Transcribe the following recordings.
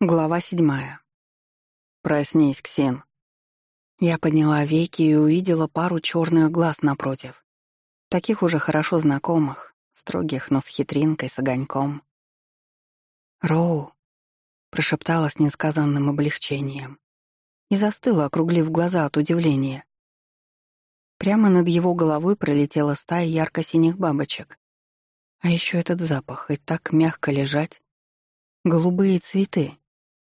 Глава седьмая. «Проснись, Ксен». Я подняла веки и увидела пару черных глаз напротив. Таких уже хорошо знакомых, строгих, но с хитринкой, с огоньком. «Роу», — прошептала с несказанным облегчением и застыла, округлив глаза от удивления. Прямо над его головой пролетела стая ярко-синих бабочек. А еще этот запах, и так мягко лежать. Голубые цветы,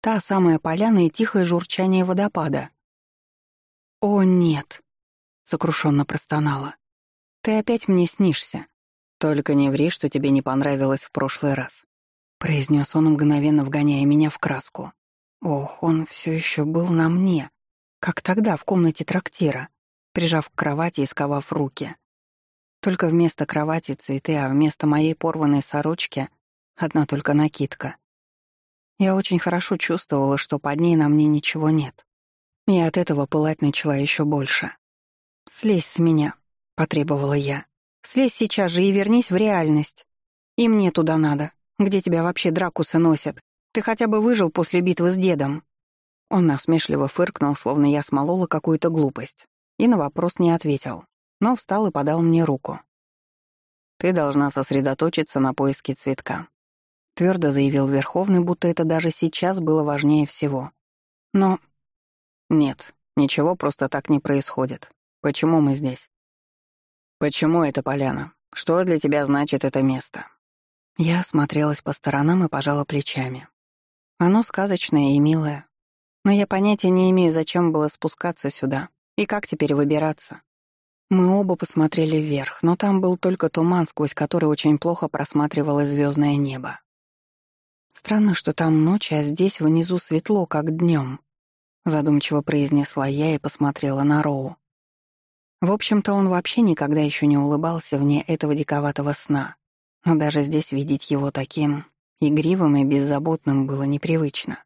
Та самая поляна и тихое журчание водопада. «О, нет!» — сокрушенно простонала. «Ты опять мне снишься. Только не ври, что тебе не понравилось в прошлый раз», — произнес он, мгновенно вгоняя меня в краску. Ох, он все еще был на мне, как тогда в комнате трактира, прижав к кровати и сковав руки. Только вместо кровати цветы, а вместо моей порванной сорочки — одна только накидка. Я очень хорошо чувствовала, что под ней на мне ничего нет. И от этого пылать начала еще больше. «Слезь с меня», — потребовала я. «Слезь сейчас же и вернись в реальность. И мне туда надо. Где тебя вообще дракусы носят? Ты хотя бы выжил после битвы с дедом». Он насмешливо фыркнул, словно я смолола какую-то глупость, и на вопрос не ответил, но встал и подал мне руку. «Ты должна сосредоточиться на поиске цветка твердо заявил Верховный, будто это даже сейчас было важнее всего. Но... Нет, ничего просто так не происходит. Почему мы здесь? Почему это поляна? Что для тебя значит это место? Я осмотрелась по сторонам и пожала плечами. Оно сказочное и милое. Но я понятия не имею, зачем было спускаться сюда и как теперь выбираться. Мы оба посмотрели вверх, но там был только туман, сквозь который очень плохо просматривалось звездное небо. Странно, что там ночь, а здесь внизу светло, как днем. Задумчиво произнесла я и посмотрела на Роу. В общем-то, он вообще никогда еще не улыбался вне этого диковатого сна. Но даже здесь видеть его таким игривым и беззаботным было непривычно.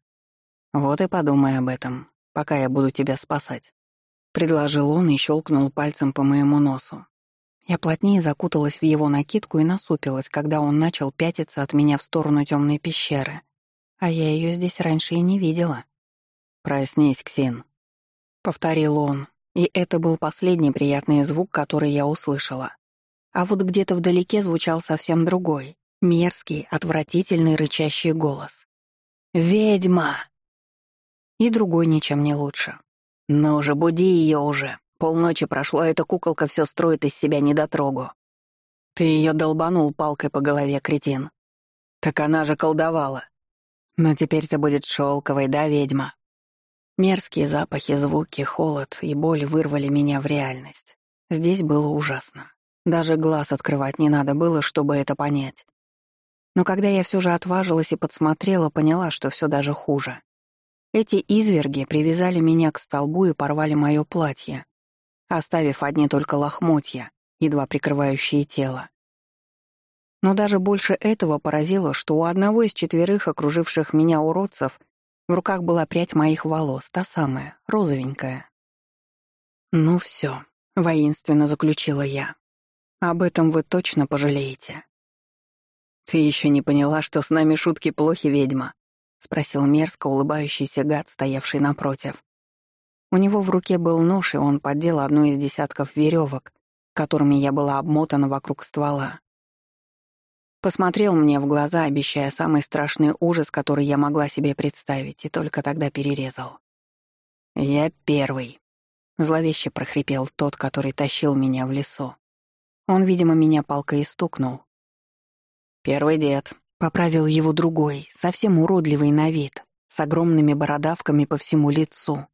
«Вот и подумай об этом, пока я буду тебя спасать», — предложил он и щелкнул пальцем по моему носу. Я плотнее закуталась в его накидку и насупилась, когда он начал пятиться от меня в сторону темной пещеры. А я ее здесь раньше и не видела. «Проснись, Ксин», — повторил он, и это был последний приятный звук, который я услышала. А вот где-то вдалеке звучал совсем другой, мерзкий, отвратительный рычащий голос. «Ведьма!» И другой ничем не лучше. «Ну же, буди ее уже!» Полночи прошло, а эта куколка все строит из себя недотрогу. Ты ее долбанул палкой по голове, кретин. Так она же колдовала. Но теперь-то будет шелковой, да, ведьма? Мерзкие запахи, звуки, холод и боль вырвали меня в реальность. Здесь было ужасно. Даже глаз открывать не надо было, чтобы это понять. Но когда я все же отважилась и подсмотрела, поняла, что все даже хуже. Эти изверги привязали меня к столбу и порвали мое платье, оставив одни только лохмотья, едва прикрывающие тело. Но даже больше этого поразило, что у одного из четверых окруживших меня уродцев в руках была прядь моих волос, та самая, розовенькая. «Ну все, воинственно заключила я. «Об этом вы точно пожалеете». «Ты еще не поняла, что с нами шутки плохи, ведьма?» — спросил мерзко улыбающийся гад, стоявший напротив. У него в руке был нож, и он поддел одну из десятков веревок, которыми я была обмотана вокруг ствола. Посмотрел мне в глаза, обещая самый страшный ужас, который я могла себе представить, и только тогда перерезал. «Я первый», — зловеще прохрипел тот, который тащил меня в лесу. Он, видимо, меня палкой стукнул. «Первый дед», — поправил его другой, совсем уродливый на вид, с огромными бородавками по всему лицу.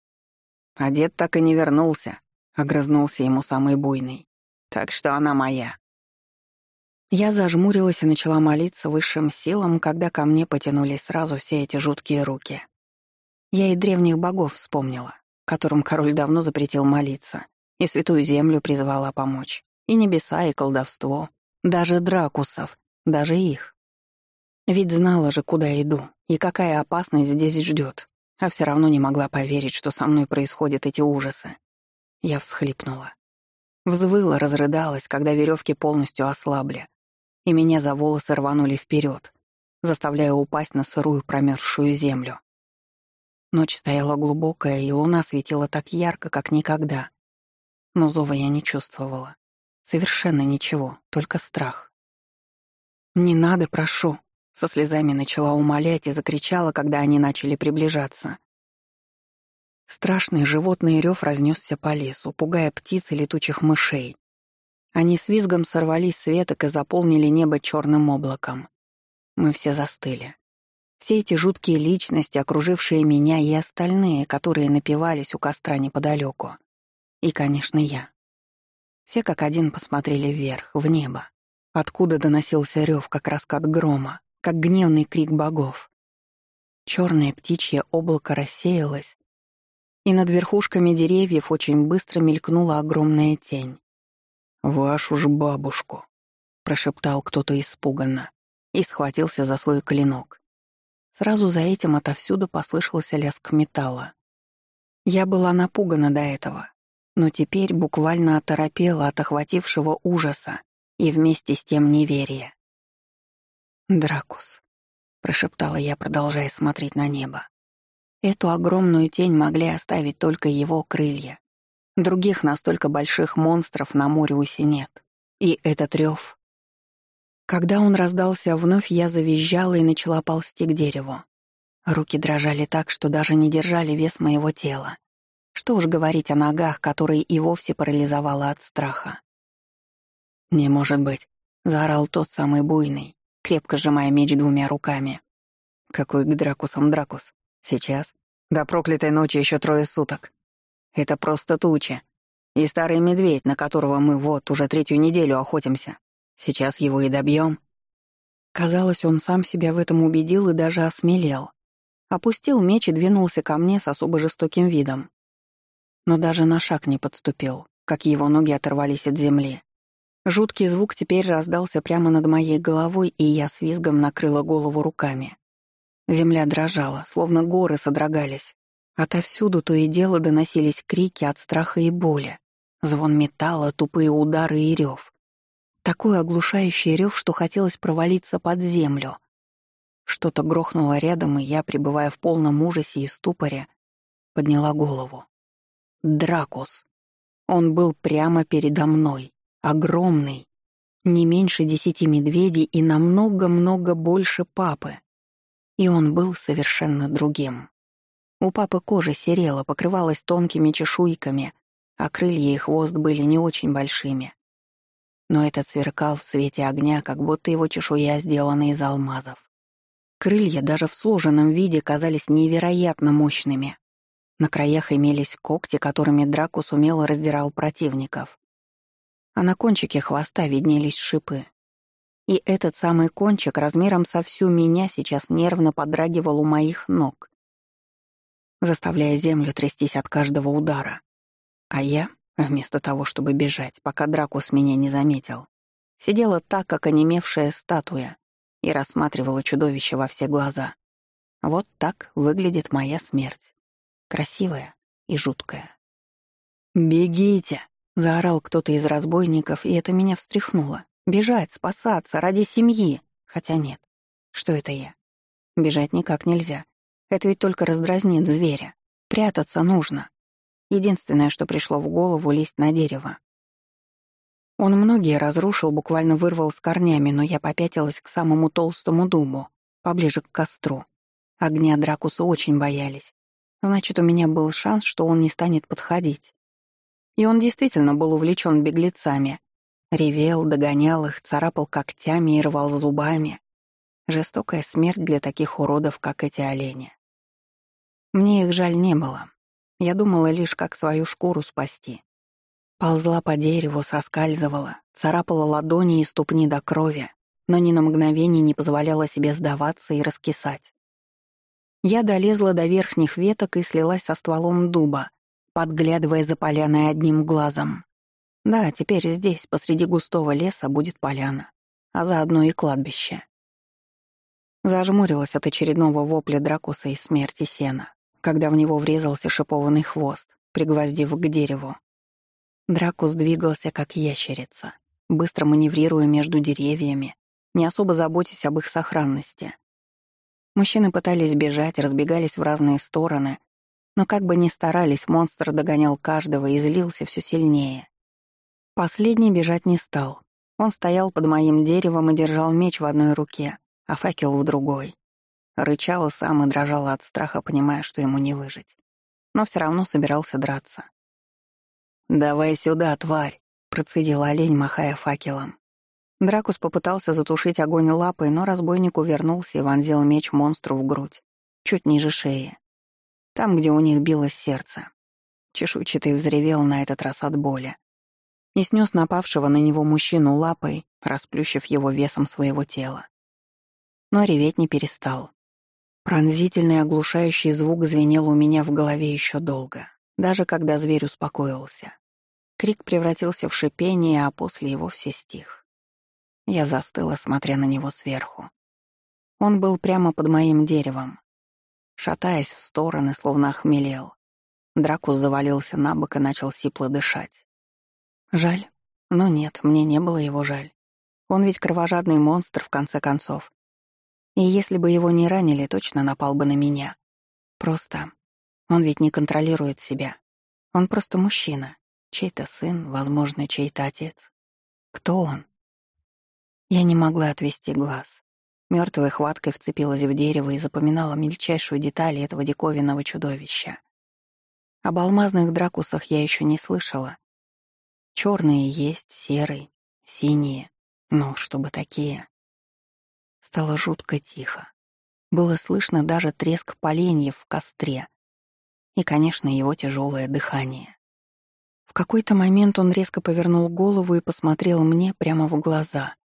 А дед так и не вернулся, — огрызнулся ему самый буйный. Так что она моя. Я зажмурилась и начала молиться высшим силам, когда ко мне потянулись сразу все эти жуткие руки. Я и древних богов вспомнила, которым король давно запретил молиться, и святую землю призвала помочь, и небеса, и колдовство, даже дракусов, даже их. Ведь знала же, куда иду, и какая опасность здесь ждет а все равно не могла поверить, что со мной происходят эти ужасы. Я всхлипнула. Взвыла, разрыдалась, когда веревки полностью ослабли, и меня за волосы рванули вперед, заставляя упасть на сырую промерзшую землю. Ночь стояла глубокая, и луна светила так ярко, как никогда. Но зова я не чувствовала. Совершенно ничего, только страх. «Не надо, прошу!» — со слезами начала умолять и закричала, когда они начали приближаться. Страшный животный рев разнесся по лесу, пугая птиц и летучих мышей. Они с визгом сорвались с веток и заполнили небо черным облаком. Мы все застыли. Все эти жуткие личности, окружившие меня, и остальные, которые напивались у костра неподалеку. И, конечно, я. Все как один посмотрели вверх, в небо, откуда доносился рев, как раскат грома, как гневный крик богов. Черное птичье облако рассеялось, и над верхушками деревьев очень быстро мелькнула огромная тень. «Вашу ж бабушку», — прошептал кто-то испуганно и схватился за свой клинок. Сразу за этим отовсюду послышался лязг металла. Я была напугана до этого, но теперь буквально оторопела от охватившего ужаса и вместе с тем неверия. «Дракус», — прошептала я, продолжая смотреть на небо. Эту огромную тень могли оставить только его крылья. Других настолько больших монстров на море уси нет. И этот рев. Когда он раздался вновь, я завизжала и начала ползти к дереву. Руки дрожали так, что даже не держали вес моего тела. Что уж говорить о ногах, которые и вовсе парализовало от страха. «Не может быть», — заорал тот самый буйный, крепко сжимая меч двумя руками. «Какой к дракусам дракус? Сейчас? До проклятой ночи еще трое суток. Это просто туча. И старый медведь, на которого мы вот уже третью неделю охотимся. Сейчас его и добьем. Казалось, он сам себя в этом убедил и даже осмелел. Опустил меч и двинулся ко мне с особо жестоким видом. Но даже на шаг не подступил, как его ноги оторвались от земли. Жуткий звук теперь раздался прямо над моей головой, и я с визгом накрыла голову руками. Земля дрожала, словно горы содрогались. Отовсюду то и дело доносились крики от страха и боли, звон металла, тупые удары и рев. Такой оглушающий рев, что хотелось провалиться под землю. Что-то грохнуло рядом, и я, пребывая в полном ужасе и ступоре, подняла голову. Дракус. Он был прямо передо мной, огромный, не меньше десяти медведей и намного-много больше папы. И он был совершенно другим. У папы кожа серела, покрывалась тонкими чешуйками, а крылья и хвост были не очень большими. Но этот сверкал в свете огня, как будто его чешуя сделана из алмазов. Крылья даже в сложенном виде казались невероятно мощными. На краях имелись когти, которыми Дракус умело раздирал противников. А на кончике хвоста виднелись шипы. И этот самый кончик размером со всю меня сейчас нервно подрагивал у моих ног заставляя землю трястись от каждого удара. А я, вместо того, чтобы бежать, пока Дракус меня не заметил, сидела так, как онемевшая статуя, и рассматривала чудовище во все глаза. Вот так выглядит моя смерть. Красивая и жуткая. «Бегите!» — заорал кто-то из разбойников, и это меня встряхнуло. «Бежать, спасаться, ради семьи!» Хотя нет. Что это я? Бежать никак нельзя. Это ведь только раздразнит зверя. Прятаться нужно. Единственное, что пришло в голову, лезть на дерево. Он многие разрушил, буквально вырвал с корнями, но я попятилась к самому толстому дубу, поближе к костру. Огня Дракуса очень боялись. Значит, у меня был шанс, что он не станет подходить. И он действительно был увлечен беглецами. Ревел, догонял их, царапал когтями и рвал зубами. Жестокая смерть для таких уродов, как эти олени. Мне их жаль не было. Я думала лишь, как свою шкуру спасти. Ползла по дереву, соскальзывала, царапала ладони и ступни до крови, но ни на мгновение не позволяла себе сдаваться и раскисать. Я долезла до верхних веток и слилась со стволом дуба, подглядывая за поляной одним глазом. Да, теперь здесь, посреди густого леса, будет поляна, а заодно и кладбище. Зажмурилась от очередного вопля дракуса и смерти сена когда в него врезался шипованный хвост, пригвоздив к дереву. Дракус двигался, как ящерица, быстро маневрируя между деревьями, не особо заботясь об их сохранности. Мужчины пытались бежать, разбегались в разные стороны, но как бы ни старались, монстр догонял каждого и злился все сильнее. Последний бежать не стал. Он стоял под моим деревом и держал меч в одной руке, а факел в другой. Рычал сам и дрожал от страха, понимая, что ему не выжить. Но все равно собирался драться. «Давай сюда, тварь!» — процедил олень, махая факелом. Дракус попытался затушить огонь лапой, но разбойник увернулся и вонзил меч монстру в грудь, чуть ниже шеи. Там, где у них билось сердце. Чешуйчатый взревел на этот раз от боли. И снес напавшего на него мужчину лапой, расплющив его весом своего тела. Но реветь не перестал. Пронзительный оглушающий звук звенел у меня в голове еще долго, даже когда зверь успокоился. Крик превратился в шипение, а после его все стих. Я застыла, смотря на него сверху. Он был прямо под моим деревом. Шатаясь в стороны, словно охмелел. Дракус завалился на бок и начал сипло дышать. Жаль. Но нет, мне не было его жаль. Он ведь кровожадный монстр, в конце концов. И если бы его не ранили, точно напал бы на меня. Просто он ведь не контролирует себя. Он просто мужчина. Чей-то сын, возможно, чей-то отец. Кто он? Я не могла отвести глаз. Мертвой хваткой вцепилась в дерево и запоминала мельчайшую деталь этого диковинного чудовища. Об алмазных дракусах я еще не слышала. Черные есть, серые, синие, но чтобы такие. Стало жутко тихо. Было слышно даже треск поленьев в костре и, конечно, его тяжелое дыхание. В какой-то момент он резко повернул голову и посмотрел мне прямо в глаза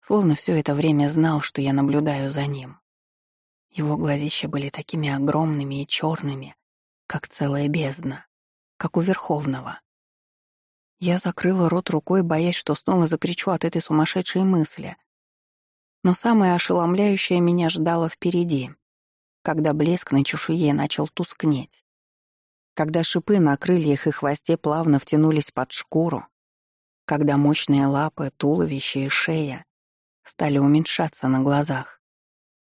словно все это время знал, что я наблюдаю за ним. Его глазища были такими огромными и черными, как целая бездна, как у Верховного. Я закрыла рот рукой, боясь, что снова закричу от этой сумасшедшей мысли. Но самое ошеломляющее меня ждало впереди, когда блеск на чешуе начал тускнеть. Когда шипы на крыльях и хвосте плавно втянулись под шкуру, когда мощные лапы, туловище и шея стали уменьшаться на глазах.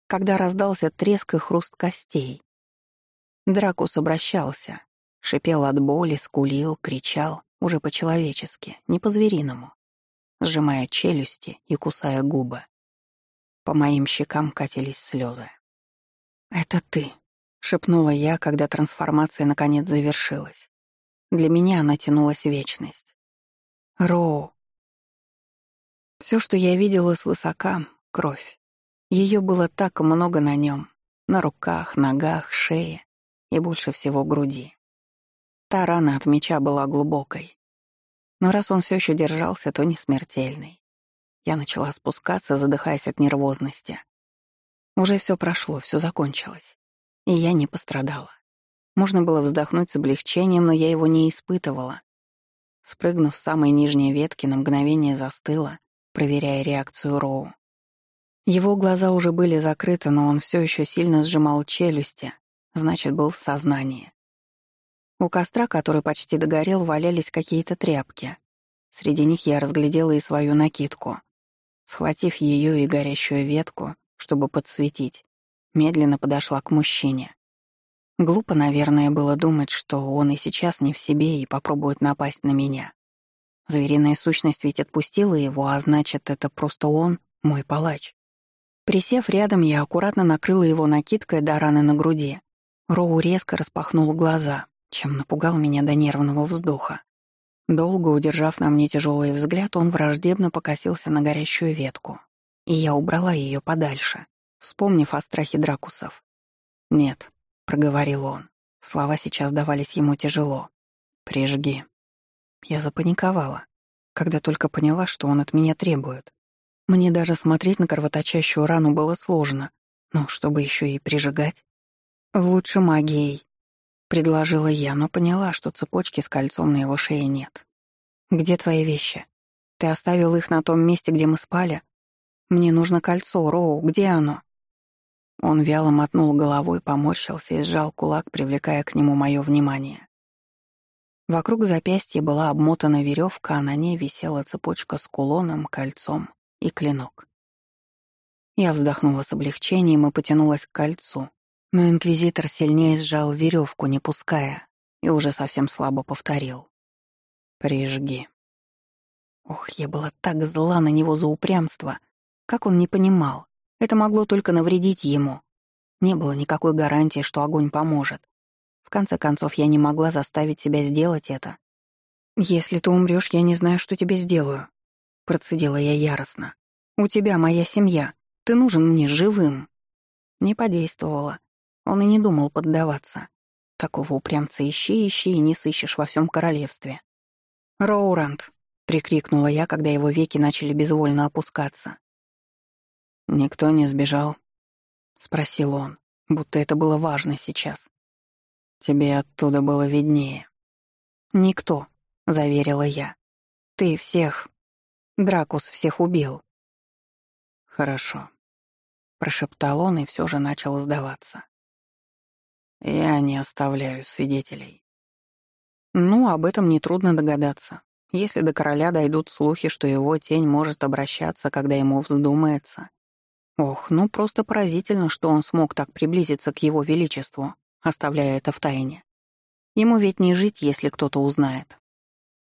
Когда раздался треск и хруст костей. Дракус обращался, шипел от боли, скулил, кричал, уже по-человечески, не по-звериному, сжимая челюсти и кусая губы. По моим щекам катились слезы. «Это ты», — шепнула я, когда трансформация наконец завершилась. Для меня она тянулась вечность. «Роу, все, что я видела свысока — кровь. Ее было так много на нем, на руках, ногах, шее и больше всего груди. Та рана от меча была глубокой. Но раз он все еще держался, то не смертельный. Я начала спускаться, задыхаясь от нервозности. Уже все прошло, все закончилось. И я не пострадала. Можно было вздохнуть с облегчением, но я его не испытывала. Спрыгнув с самой нижней ветки, на мгновение застыла, проверяя реакцию Роу. Его глаза уже были закрыты, но он все еще сильно сжимал челюсти, значит, был в сознании. У костра, который почти догорел, валялись какие-то тряпки. Среди них я разглядела и свою накидку. Схватив ее и горящую ветку, чтобы подсветить, медленно подошла к мужчине. Глупо, наверное, было думать, что он и сейчас не в себе и попробует напасть на меня. Звериная сущность ведь отпустила его, а значит, это просто он, мой палач. Присев рядом, я аккуратно накрыла его накидкой до раны на груди. Роу резко распахнул глаза, чем напугал меня до нервного вздоха. Долго удержав на мне тяжелый взгляд, он враждебно покосился на горящую ветку. И я убрала ее подальше, вспомнив о страхе дракусов. «Нет», — проговорил он. Слова сейчас давались ему тяжело. «Прижги». Я запаниковала, когда только поняла, что он от меня требует. Мне даже смотреть на кровоточащую рану было сложно, но чтобы еще и прижигать. Лучше магией, предложила я, но поняла, что цепочки с кольцом на его шее нет. Где твои вещи? Ты оставил их на том месте, где мы спали? Мне нужно кольцо, Роу, где оно? Он вяло мотнул головой, поморщился и сжал кулак, привлекая к нему мое внимание. Вокруг запястья была обмотана веревка, а на ней висела цепочка с кулоном, кольцом и клинок. Я вздохнула с облегчением и потянулась к кольцу, но инквизитор сильнее сжал веревку, не пуская, и уже совсем слабо повторил. «Прижги». Ох, я была так зла на него за упрямство. Как он не понимал. Это могло только навредить ему. Не было никакой гарантии, что огонь поможет. Конце концов, я не могла заставить себя сделать это. «Если ты умрёшь, я не знаю, что тебе сделаю», — процедила я яростно. «У тебя моя семья. Ты нужен мне живым». Не подействовало. Он и не думал поддаваться. Такого упрямца ищи, ищи и не сыщешь во всем королевстве. «Роурант!» — прикрикнула я, когда его веки начали безвольно опускаться. «Никто не сбежал?» — спросил он, будто это было важно сейчас. «Тебе оттуда было виднее». «Никто», — заверила я. «Ты всех... Дракус всех убил». «Хорошо», — прошептал он и все же начал сдаваться. «Я не оставляю свидетелей». Ну, об этом нетрудно догадаться. Если до короля дойдут слухи, что его тень может обращаться, когда ему вздумается, Ох, ну просто поразительно, что он смог так приблизиться к его величеству, оставляя это в тайне. Ему ведь не жить, если кто-то узнает.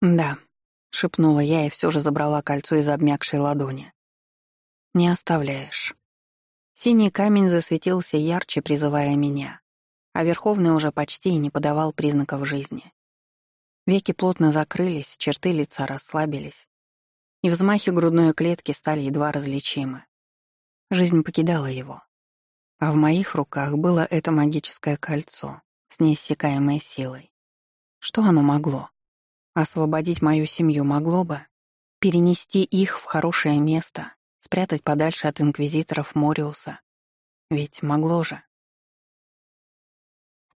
«Да», — шепнула я и все же забрала кольцо из обмякшей ладони. «Не оставляешь». Синий камень засветился ярче, призывая меня, а Верховный уже почти не подавал признаков жизни. Веки плотно закрылись, черты лица расслабились, и взмахи грудной клетки стали едва различимы. Жизнь покидала его. А в моих руках было это магическое кольцо с неиссякаемой силой. Что оно могло? Освободить мою семью могло бы? Перенести их в хорошее место? Спрятать подальше от инквизиторов Мориуса? Ведь могло же.